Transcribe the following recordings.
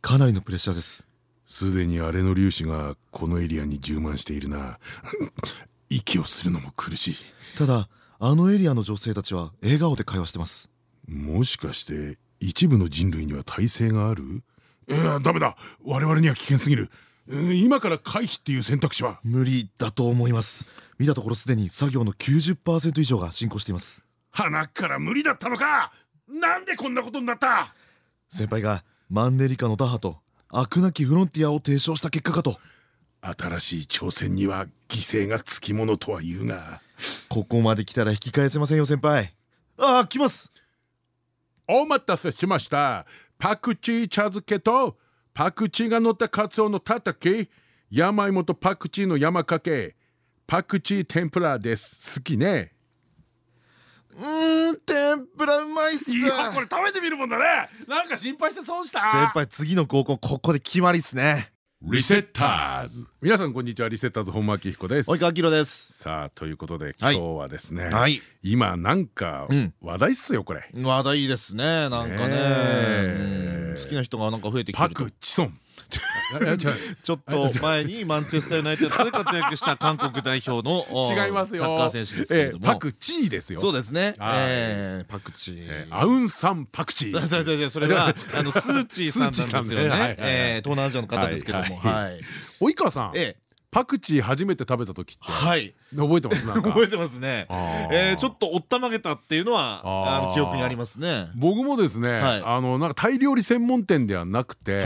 かなりのプレッシャーです。すでに荒れの粒子がこのエリアに充満しているな。息をするのも苦しい。ただあのエリアの女性たちは笑顔で会話してます。もしかして一部の人類には耐性がある？いやダメだ。我々には危険すぎる。今から回避っていう選択肢は？無理だと思います。見たところすでに作業の90%以上が進行しています。鼻から無理だったのか！なんでこんなことになった？先輩がマンネリ化の打破と飽くなきフロンティアを提唱した結果かと。新しい挑戦には犠牲がつきものとは言うが。ここまで来たら引き返せませんよ先輩。ああ来ます。お待たせしました。パクチー茶漬けとパクチーが乗ったカツオのたたき。山芋とパクチーの山かけ。パクチー天ぷらです。好きねうん天ぷらうまいっす。いやこれ食べてみるもんだね。なんか心配して損した。先輩次の合コンここで決まりっすね。リセッターズ。皆さんこんにちは。リセッターズ本間明彦です。及川明です。さあということで今日はですね、はい、今なんか話題っすよこれ。話題ですねなんかね。好きな人がなんか増えてきてるパクチソンちょっと前にマンチェスターユナイテッドで活躍した韓国代表の 違いますよ。サッカー選手ですけれども。パクチーですよ。そうですね。パクチー。アウンサンパクチー。それは あのスーチーさんなんですよね。東南アジアの方ですけども。はい及川さんパクチー初めて食べた時ってはい。覚えてます？覚えてますね。えちょっとおったまげたっていうのはあの記憶にありますね。僕もですねあのなんかタイ料理専門店ではなくて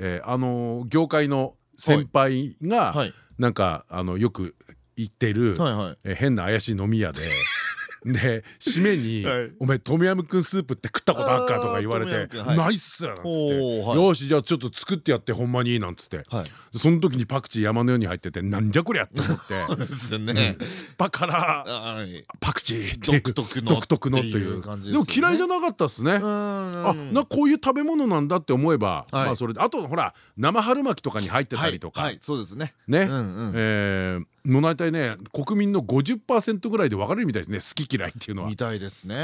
えー、あの業界の先輩がなんかあのよく行ってる変な怪しい飲み屋で。で締めに「お前トムヤムクンスープって食ったことあっか?」とか言われて「ない。っす」なんつって「よしじゃあちょっと作ってやってほんまに」なんつって。その時にパクチー山のように入っててなんじゃこりゃって思って。すっぱからパクチー独特の独特のという。でも嫌いじゃなかったっすね。あなこういう食べ物なんだって思えばまあそれであとほら生春巻きとかに入ってたりとか。そうですね。ね。えもう大体ね国民の50%ぐらいで分かれるみたいですね。好き嫌いっていうのは。みたいですね。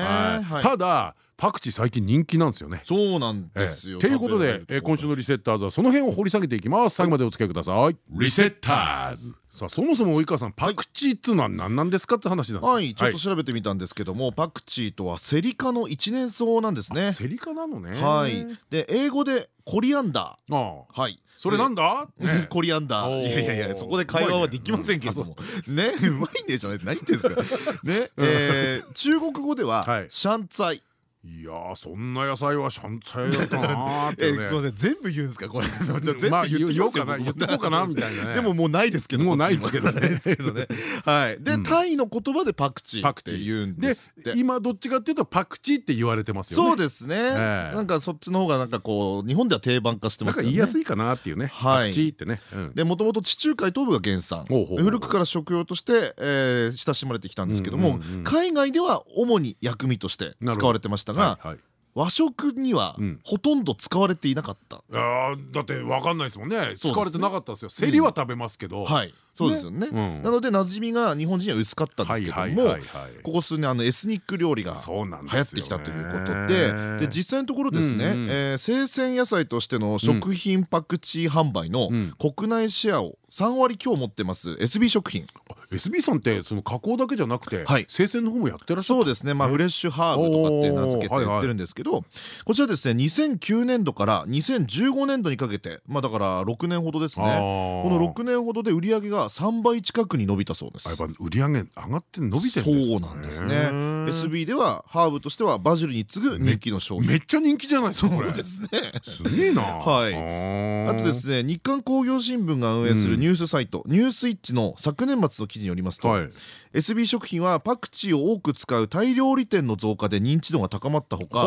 ただパクチー最近人気なんですよね。そうなんですよ。ということで今週のリセッターズはその辺を掘り下げていきます。最後までお付き合いください。リセッターズ。さあそもそも及川さんパクチーっていうのは何なんですかって話なんですはいちょっと調べてみたんですけどもパクチーとはセリ科の一年草なんですねセリ科なのねはいで英語でコリアンダーはいそれなんだ？コリアンダー。いやいやいやそこで会話はできませんけれども。ね。うまいんでじゃない。何言ってんですか。ね中国語ではシャンツァイいやそんな野菜はシャンツァイだったな えすみません。全部言うんですか？これ。じゃ全部言おうかな言ってこうかなみたいな でももうないですけどもうないですけどね。はい。でタイの言葉でパクチーって言うんです今どっちかっていうとパクチーって言われてますよね。そうですね。なんかそっちの方がなんかこう日本では定番化してますよね。言いやすいかなっていうね。パクチーってね。でもともと地中海東部が原産。古くから食用として親しまれてきたんですけども海外では主に薬味として使われてましたが和食にはほとんど使われていなかった。いやだってわかんないですもんね。使われてなかったですよ。セリは食べますけど。はい。そうですよね。なので馴染みが日本人には薄かったんですけども、ここ数年あのエスニック料理が流行ってきたということで、で実際のところですね、生鮮野菜としての食品パクチー販売の国内シェアを3割強持ってます SB 食品。SB さんってその加工だけじゃなくて生鮮の方もやってらっしゃるそうですね。まあフレッシュハーブとかって名付けてやってるんですけどこちらですね2009年度から2015年度にかけてまあだから6年ほどですね。この6年ほどで売り上げがが3倍近くに伸びたそうです。やっぱ売り上げ上がって伸びてるんですそうなんですね SB ではハーブとしてはバジルに次ぐ人気の商品。めっちゃ人気じゃないですかこれ。ですね。すげえな。はい。あとですね日刊工業新聞が運営するニュースサイトニュースイッチの昨年末の記事によりますと SB 食品はパクチーを多く使うタイ料理店の増加で認知度が高まったほか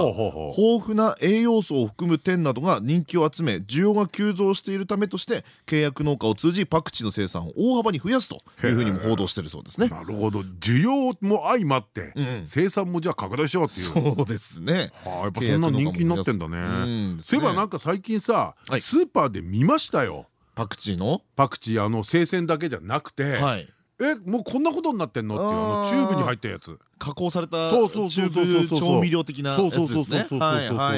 豊富な栄養素を含む店などが人気を集め需要が急増しているためとして契約農家を通じパクチーの生産を大幅に増やすというふうにも報道してるそうですね。なるほど。需要も相まって、生産もじゃあ拡大しようっていう。そうですね。はあ、やっぱそんな人気になってんだね。そういえばなんか最近さ、スーパーで見ましたよ。パクチーの？パクチーあの生鮮だけじゃなくて、はい。えもうこんなことになってんのっていうあのチューブに入ったやつ。加工されたチューブ調味料的なやつですね。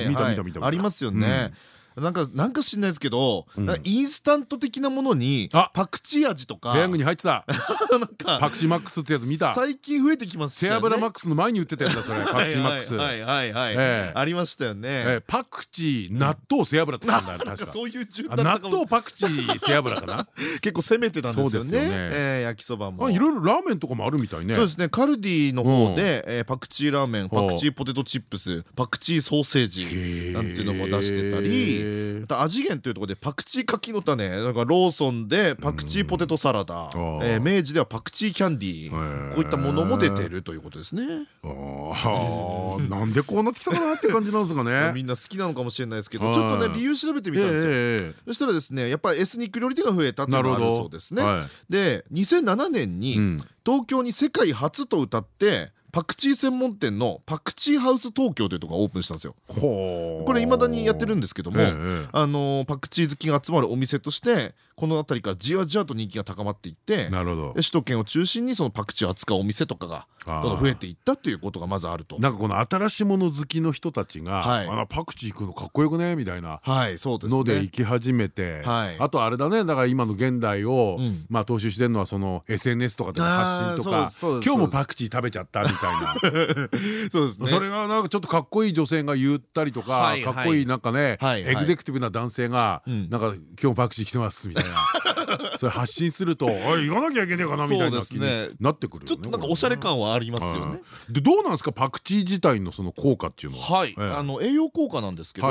見た見た見たありますよねなんかなんか知んないですけど、インスタント的なものにパクチー味とかペヤングに入ってた。なんかパクチーマックスってやつ見た。最近増えてきます背脂マックスの前に売ってたやつだそれ。パクチーマックス。はいはいはい。ありましたよね。パクチー納豆背脂って言うんかそういう順納豆パクチー背脂かな？結構攻めてたんですよね。焼きそばも。いろいろラーメンとかもあるみたいね。そうですね。カルディの方でパクチーラーメンパクチーポテトチップスパクチーソーセージなんていうのも出してたり味次元というところでパクチー柿の種なんかローソンでパクチーポテトサラダ、えー、明治ではパクチーキャンディーこういったものも出てるということですね。あなんでこうなってきたかなって感じなんですかね。みんな好きなのかもしれないですけどちょっとね理由調べてみたんですよ。そしたらですねやっぱりエスニック料理店が増えたっていうのがあるそうですね。で2007年に東京に世界初と歌ってパクチー専門店のパクチーハウス東京というところがオープンしたんですよ。これいまだにやってるんですけども、あのパクチー好きが集まるお店としてこの辺りからじわじわと人気が高まっていって首都圏を中心にそのパクチーを扱うお店とかがどんどん増えていったっていうことがまずあると。なんかこの新しいもの好きの人たちが、はい、あパクチー行くのかっこよくねみたいなので行き始めて、あとあれだねだから今の現代を、まあ踏襲してるのはその SNS とかでの発信とか今日もパクチー食べちゃったみたいな。そうですね。それがなんかちょっとかっこいい女性が言ったりとかかっこいいなんかねエグゼクティブな男性がなんか今日もパクチー来てますみたいな。それ発信するとあ行かなきゃいけねえかなみたいな気になってくるちょっとなんかおしゃれ感はありますよね。でどうなんですかパクチー自体のその効果っていうのは？はい。あの栄養効果なんですけど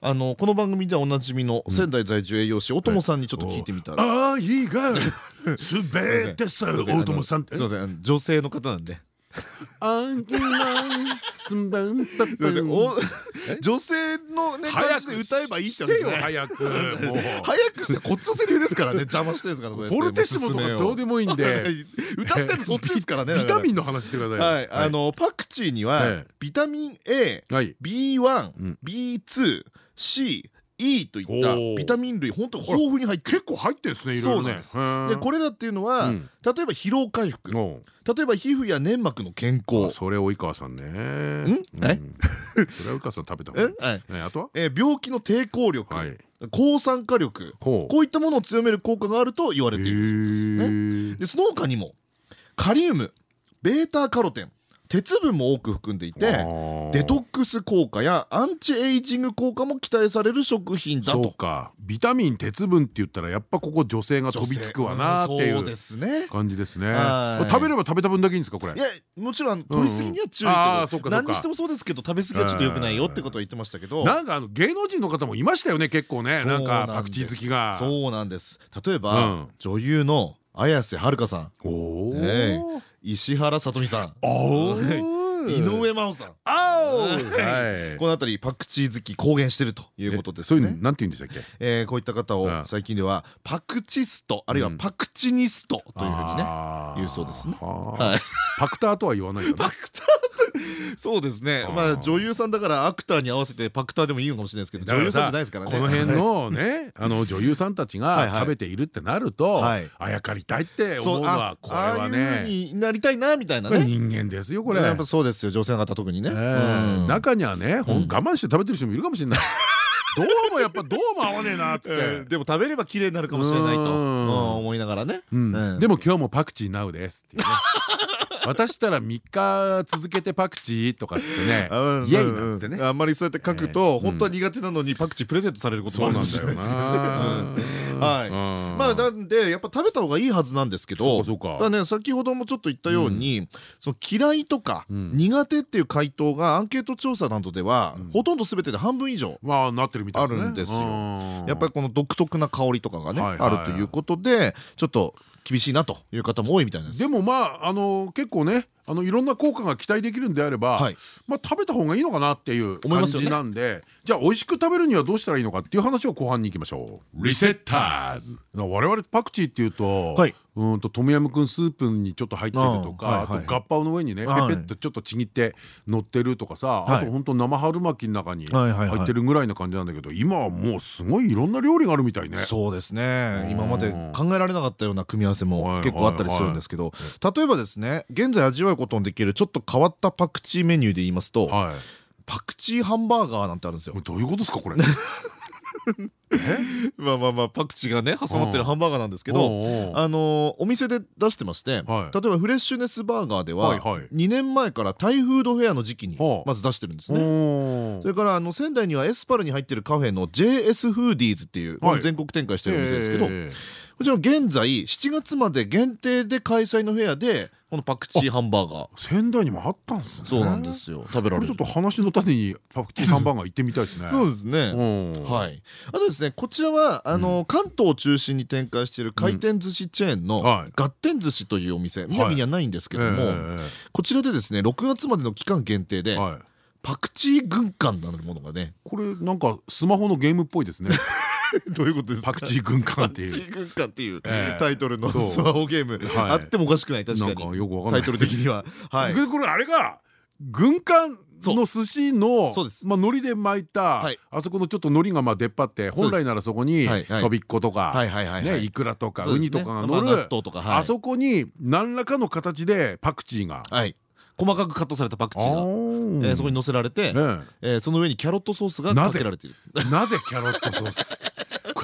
あのこの番組ではおなじみの仙台在住栄養士大友さんにちょっと聞いてみたら。ああいいが。すべてさ大友さんすいません。女性の方なんで 女性のね感じで歌えばいいってことですね早く。早くしてこっちのセリフですからね邪魔してですからフォルテッシモとかどうでもいいんで。歌ってるそっちですからねビタミンの話してくださいあのパクチーにはビタミン AB1B2C E といったビタミン類本当豊富に入って結構入ってんですねいろいろね。でこれらっていうのは例えば疲労回復。例えば皮膚や粘膜の健康。それ及川さんね。ん？え？それ及川さん食べたえ？あとは？病気の抵抗力。抗酸化力。こういったものを強める効果があると言われているそうです。ね。でその他にもカリウム。ベータカロテン鉄分も多く含んでいてデトックス効果やアンチエイジング効果も期待される食品だと。そうか。ビタミン鉄分って言ったらやっぱここ女性が飛びつくわなっていう感じですね。食べれば食べた分だけいいんですかこれ？いやもちろん取りすぎには注意けど何にしてもそうですけど食べ過ぎはちょっとよくないよってことは言ってましたけど。なんかあの芸能人の方もいましたよね結構ね。なんかパクチー好きが。そうなんです。例えば女優の綾瀬はるかさん。おお石原さとみさん。井上真央さん。この辺りパクチー好き公言してるということですね。なんて言うんでしたっけ？えこういった方を最近ではパクチストあるいはパクチニストというふうにね言うそうですね。パクターとは言わないよね。パクター そうですね。まあ女優さんだからアクターに合わせてパクターでもいいのかもしれないですけど女優さんじゃないですからね。この辺のね あの女優さんたちが食べているってなるとあやかりたいって思うのはこれはね。になりたいなみたいなね。人間ですよこれ。やっぱそうですよ女性の方特にね。中にはね我慢して食べてる人もいるかもしれないどうもやっぱどうも合わねえなっつって。でも食べれば綺麗になるかもしれないと。思いながらね。でも今日もパクチーナウですっていうね。渡したら3日続けてパクチーとかっつってね。イエイなんつってね。あんまりそうやって書くと本当は苦手なのにパクチープレゼントされることもあるんですよはい。まあなんでやっぱ食べた方がいいはずなんですけどだね先ほどもちょっと言ったようにその嫌いとか苦手っていう回答がアンケート調査などではほとんど全てで半分以上あるんですよ。やっぱりこの独特な香りとかがねあるということでちょっと厳しいなという方も多いみたいです。でもまああの結構ねあのいろんな効果が期待できるんであれば、はい、まあ食べた方がいいのかなっていう感じなんで、ね、じゃあ美味しく食べるにはどうしたらいいのかっていう話を後半にいきましょう。リセッターズ我々パクチーっていうと、はい、うんとトムヤムクンスープにちょっと入ってるとかあとガッパオの上にねペペッとちょっとちぎって乗ってるとかさあとほんと生春巻きの中に入ってるぐらいな感じなんだけど今はもうすごいいろんな料理があるみたいね。そうですね。今まで考えられなかったような組み合わせも結構あったりするんですけど例えばですね現在味わうことのできるちょっと変わったパクチーメニューで言いますとパクチーハンバーガーなんてあるんですよ。どういうことですかこれ？まあまあまあパクチーがね挟まってるハンバーガーなんですけどあのお店で出してまして例えばフレッシュネスバーガーでは2年前からタイフードフェアの時期にまず出してるんですね。それからあの仙台にはエスパルに入ってるカフェの JS フーディーズっていう全国展開してるお店ですけどこちら現在7月まで限定で開催のフェアでこのパクチーハンバーガー。仙台にもあったんですね。そうなんですよ。食べられる。ちょっと話の種にパクチーハンバーガー行ってみたいですね。そうですね。はい。あとですねこちらはあの関東を中心に展開している回転寿司チェーンのガッテン寿司というお店宮城にはないんですけどもこちらでですね6月までの期間限定でパクチー軍艦なるものがねこれなんかスマホのゲームっぽいですね どういうことですか？パクチー軍艦っていう。パクチー軍艦っていうタイトルのスマホゲーム。あってもおかしくない確かに。タイトル的には。はい。これあれが軍艦の寿司のまあ海苔で巻いたあそこのちょっと海苔がまあ出っ張って本来ならそこにとびっことかねいくらとかウニとかが乗るあそこに何らかの形でパクチーが細かくカットされたパクチーが、えー、そこに乗せられて、え。ー、その上にキャロットソースがかけられている。なぜキャロットソース？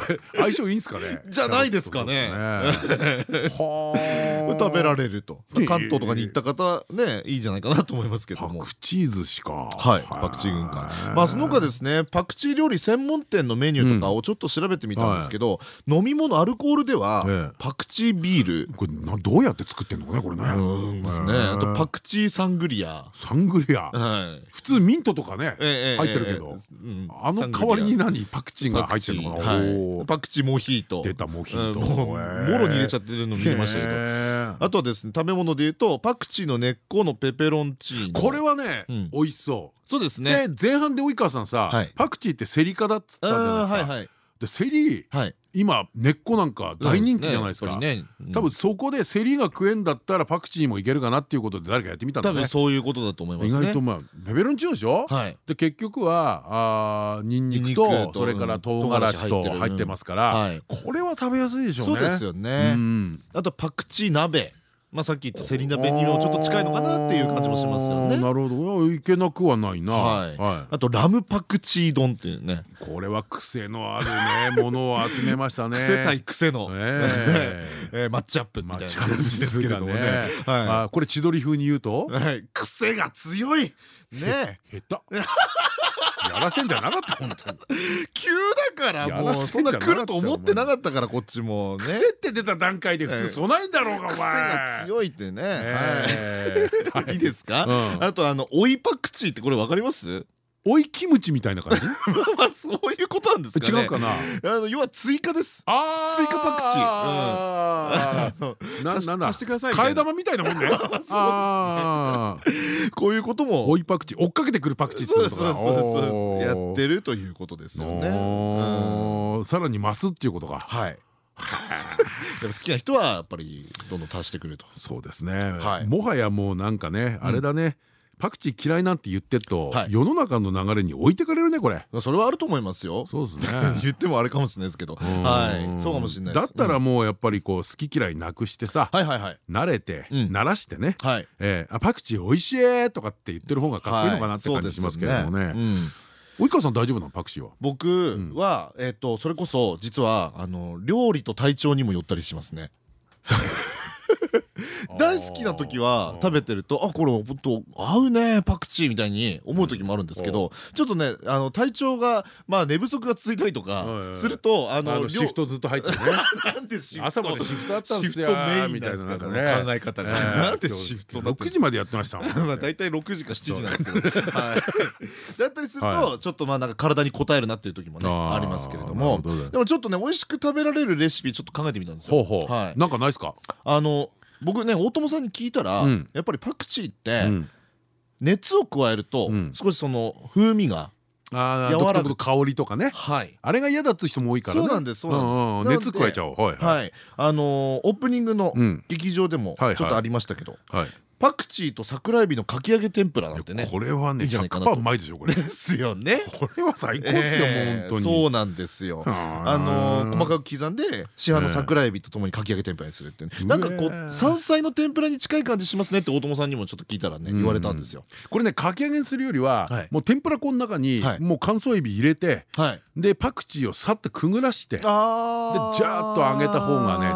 相性いいんですかね？じゃないですかね。食べられると。関東とかに行った方ねいいじゃないかなと思いますけども。パクチー寿司か。はいパクチー軍艦。まあその他ですねパクチー料理専門店のメニューとかをちょっと調べてみたんですけど飲み物アルコールではパクチービール。これどうやって作ってんのかねこれね。ですね。あとパクチーサングリア。サングリア。普通ミントとかね入ってるけど。あの代わりに何パクチーが入ってるのかな？パクチーモヒート。出たモヒート。もろに入れちゃってるの見ましたけど。あとはですね食べ物でいうとパクチーの根っこのペペロンチーノ。これはね美味しそう。そうですね。前半で及川さんさパクチーってセリ科だっつったじゃないですかでセリ今根っこなんか大人気じゃないですか。多分そこでセリが食えんだったらパクチーもいけるかなっていうことで誰かやってみたんだね。多分そういうことだと思います意外とまあペペロンチーノでしょ？で結局はあニンニクとそれから唐辛子と入ってますからこれは食べやすいでしょうね。そうですよね。あとパクチー鍋まあさっき言ったセリナベにもちょっと近いのかなっていう感じもしますよね。なるほど、いけなくはないな。はい。あとラムパクチー丼っていうね。これは癖のあるねものを集めましたね。癖対癖のえ マッチアップみたいな感じですけれどもね。はい。これ千鳥風に言うと、癖が強い。ね。下手。やらせんじゃなかった本当にからもうそんな来ると思ってなかったからこっちも癖って出た段階で普通備え。んだろうがお前。癖が強いってね。い。いですか？あとあの追いパクチーってこれわかります？追いキムチみたいな感じ？まあそういうことなんですかね。違うかな？あの要は追加です。追加パクチー。ななんだ？替え玉みたいなもんね。そうですこういうことも。追いパクチー。追っかけてくるパクチーそうですそうですやってるということですよね。さらに増すっていうことか。はい。好きな人はやっぱりどんどん足してくると。そうですね。もはやもうなんかねあれだねパクチー嫌いなんて言ってると、世の中の流れに置いてかれるねこれ。それはあると思いますよ。そうですね。言ってもあれかもしれないですけど。はい。そうかもしれないだったらもうやっぱりこう好き嫌いなくしてさ慣れて慣らしてね。パクチー美味しいとかって言ってる方がかっこいいのかなって感じしますけれどもね。及川さん大丈夫なのパクチーは？僕はえっとそれこそ実はあの料理と体調にもよったりしますね 大好きな時は食べてるとあこれ本当合うねパクチーみたいに思う時もあるんですけどちょっとねあの体調がまあ寝不足が続いたりとかするとあのシフトずっと入ってね。なんでシフト朝までシフトあったんですよみたいな考え方が。なんでシフト6時までやってましたもん まあ大体6時か7時なんですけど。だったりするとちょっとまあなんか体に応えるなっていう時もねありますけれども。でもちょっとね美味しく食べられるレシピちょっと考えてみたんですよ。なんかないですか？あの僕ね大友さんに聞いたら、うん、やっぱりパクチーって、熱を加えると、少しその風味があ柔らかく香りとかね、はい、あれが嫌だっつ人も多いからそうなんですそうなんです。熱加えちゃおう。はいあのオープニングの劇場でもちょっとありましたけどパクチーと桜エビのかき揚げ天ぷらなんてねこれはね100%うまいでしょこれ。ですよね。これは最高ですよ本当に。そうなんですよ。あの細かく刻んで市販の桜エビとともにかき揚げ天ぷらにするってなんかこう山菜の天ぷらに近い感じしますねって大友さんにもちょっと聞いたらね言われたんですよ。これねかき揚げにするよりはもう天ぷら粉の中にもう乾燥エビ入れてでパクチーをさっとくぐらしてでジャーッと揚げた方がねい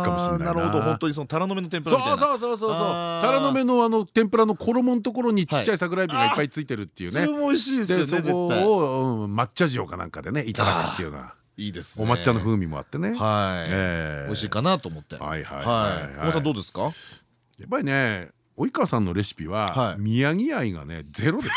いかもしれないななるほど本当にそのタラの芽の天ぷらみたいなそうそうそうそうタラの芽のあの天ぷらの衣のところにちっちゃい桜エビがいっぱいついてるっていうね。それも美味しいですよね。そこを抹茶塩かなんかでねいただくっていうのは。いいですお抹茶の風味もあってね。はい。美味しいかなと思って。はいはいはい。さんどうですか？やっぱりね及川さんのレシピは宮城愛がねゼロですね。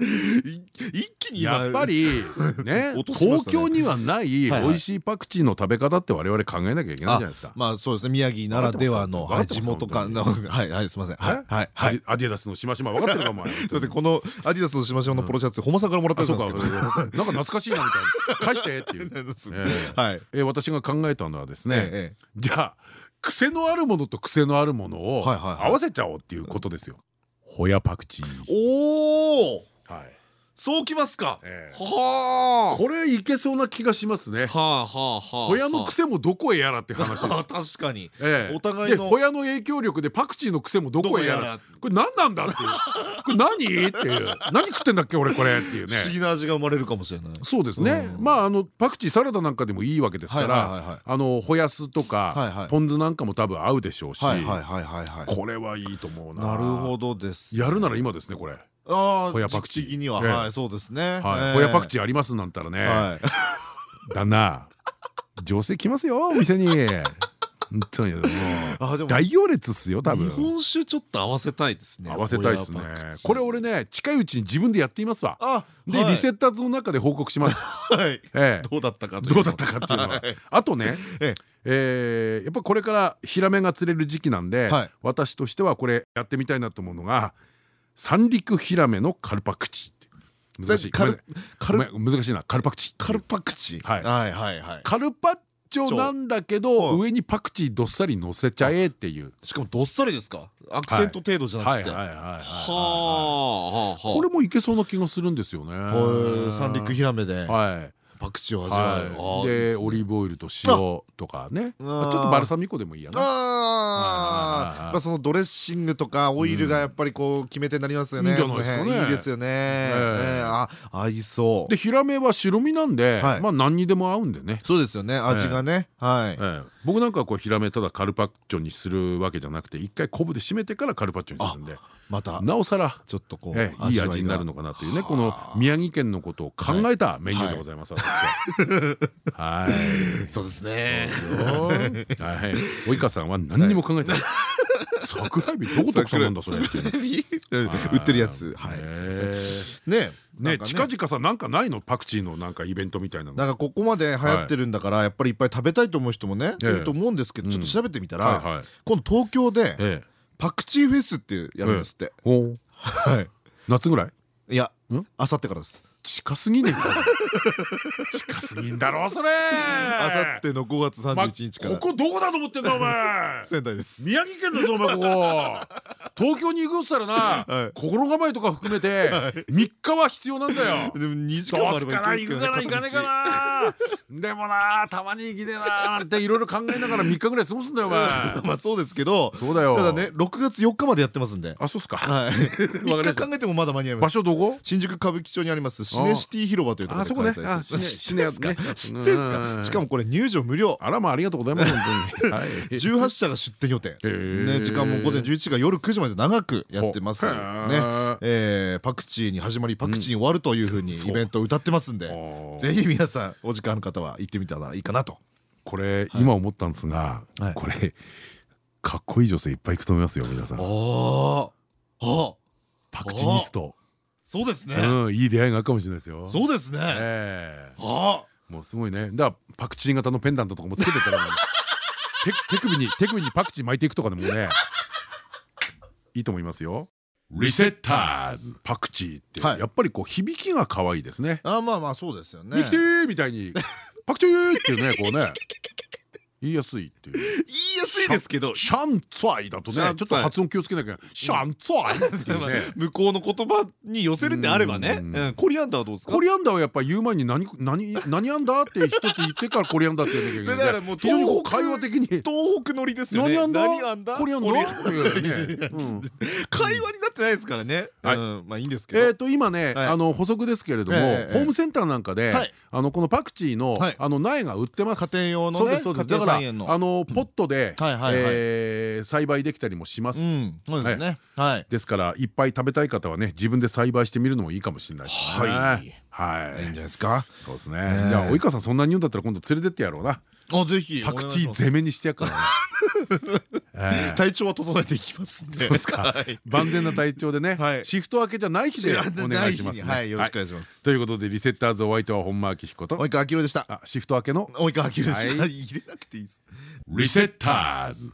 一気にやっぱり ね東京にはない美味しいパクチーの食べ方って我々考えなきゃいけないじゃないですか。まあそうですね。宮城ならではの地元感のはいはいすみません。はいはいアディダスのしましま分かってるかも すみません。このアディダスのしましまのポロシャツ本間さんからもらったんですけど。なんか懐かしいなみたいな。返してっていう。はい。私が考えたのはですねじゃあ癖のあるものと癖のあるものを合わせちゃおうっていうことですよ。ホヤパクチー。おおはいそうきますか？はあ。これいけそうな気がしますね。はあはあはあ。ホヤの癖もどこへやらって話です。確かに。お互いの。ホヤの影響力でパクチーの癖もどこへやら。これ何なんだっていう。これ何？っていう。何食ってんだっけ俺これっていうね。不思議な味が生まれるかもしれない。そうですね。まああのパクチーサラダなんかでもいいわけですから、あのホヤ酢とかポン酢なんかも多分合うでしょうし。これはいいと思うな。なるほどです。やるなら今ですねこれ。ホヤパクチー。には。はいそうですね。ホヤパクチーありますなんたらね。旦那女性来ますよお店に。本当に。もう大行列っすよ多分。日本酒ちょっと合わせたいですね合わせたいですね。これ俺ね近いうちに自分でやっていますわ。でリセッターズの中で報告します。どうだったかどうだったかっていうのは。あとねえやっぱこれからヒラメが釣れる時期なんで私としてはこれやってみたいなと思うのが三陸ヒラメのカルパクチ難しい。難しいな。カルパクチカルパクチはい。はいはいカルパッチョなんだけど上にパクチーどっさり乗せちゃえっていう。しかもどっさりですか？アクセント程度じゃなくて。はあこれもいけそうな気がするんですよね。三陸ヒラメで。はいパクチーを味わうでオリーブオイルと塩とかね。ちょっとバルサミコでもいいやな。そのドレッシングとかオイルがやっぱりこう決め手になりますよね。いいですよね。あ合いそう。でヒラメは白身なんでまあ何にでも合うんでね。そうですよね。味がね。はい僕なんかこうヒラメただカルパッチョにするわけじゃなくて一回昆布で締めてからカルパッチョにするんでまた。なおさらちょっとこういい味になるのかなというねこの宮城県のことを考えたメニューでございますは。い。そうですね。はい。及川さんは何にも考えてない桜エビどこ特産なんだそれ売ってるやつ。はい。ね。ね近々さなんかないの？パクチーのなんかイベントみたいなの。なんかここまで流行ってるんだからやっぱりいっぱい食べたいと思う人もねいると思うんですけどちょっと調べてみたら今度東京でパクチーフェスってやるんですって。はい。夏ぐらい？いや、あさってからです。近すぎねえか。近すぎんだろそれ。あさっての5月31日から。ここどこだと思ってんだお前。仙台です。宮城県だぞお前ここ。東京に行くっつったらな心構えとか含めて3日は必要なんだよ。でも2時間もあれば行くかな行かねえかな。でもなたまに行きでななんていろいろ考えながら3日ぐらい過ごすんだよお前。まあそうですけどそうだよ。ただね6月4日までやってますんで。あそうっすか。はい。3日考えてもまだ間に合います。場所どこ？新宿歌舞伎町にありますシネシティ広場というところこね。シネやつね知ってんすか？しかもこれ入場無料。あらまあありがとうございます本当に。18社が出店予定。ね時間も午前11時から夜9時まで長くやってますね。パクチーに始まりパクチーに終わるというふうにイベントを歌ってますんでぜひ皆さんお時間の方は行ってみたらいいかなと。これ今思ったんですがこれかっこいい女性いっぱい行くと思いますよ皆さん。ああパクチニストそうですね。いい出会いがあるかもしれないですよ。そうですね。あ。もうすごいね。だからパクチー型のペンダントとかもつけてたら 手首に手首にパクチー巻いていくとかでもねいいと思いますよ。リセッターズ。パクチーってやっぱりこう響きが可愛いですね。あまあまあそうですよねみたいにパクチー！っていうねこうね言いやすいっていう。言いやすいですけど。シャンツァイだとねちょっと発音気をつけなきゃシャンツァイっていうね。向こうの言葉に寄せるんであればね。コリアンダーはどうですか？コリアンダーはやっぱ言う前に何何何アンダーって一つ言ってからコリアンダーって言わなきゃいけないだからもう東北会話的に。東北乗りですよね。何アンダー？コリアンダー？会話になってないですからね。まあいいんですけど。えっと今ねあの補足ですけれどもホームセンターなんかであのこのパクチーのあの苗が売ってます。家庭用のねあのポットで栽培できたりもします。そうですね。ですからいっぱい食べたい方はね自分で栽培してみるのもいいかもしれないですね。はい。いいんじゃないですか。そうですね。じゃあ及川さんそんなに言うんだったら今度連れてってやろうな。あぜひ。パクチー攻めにしてやっからね。体調は整えていきますそうですか。万全な体調でねシフト明けじゃない日でお願いしますはいよろしくお願いします。ということでリセッターズお相手は本間明彦と及川明でした。シフト明けの。及川明でした。入れなくていいです。リセッターズ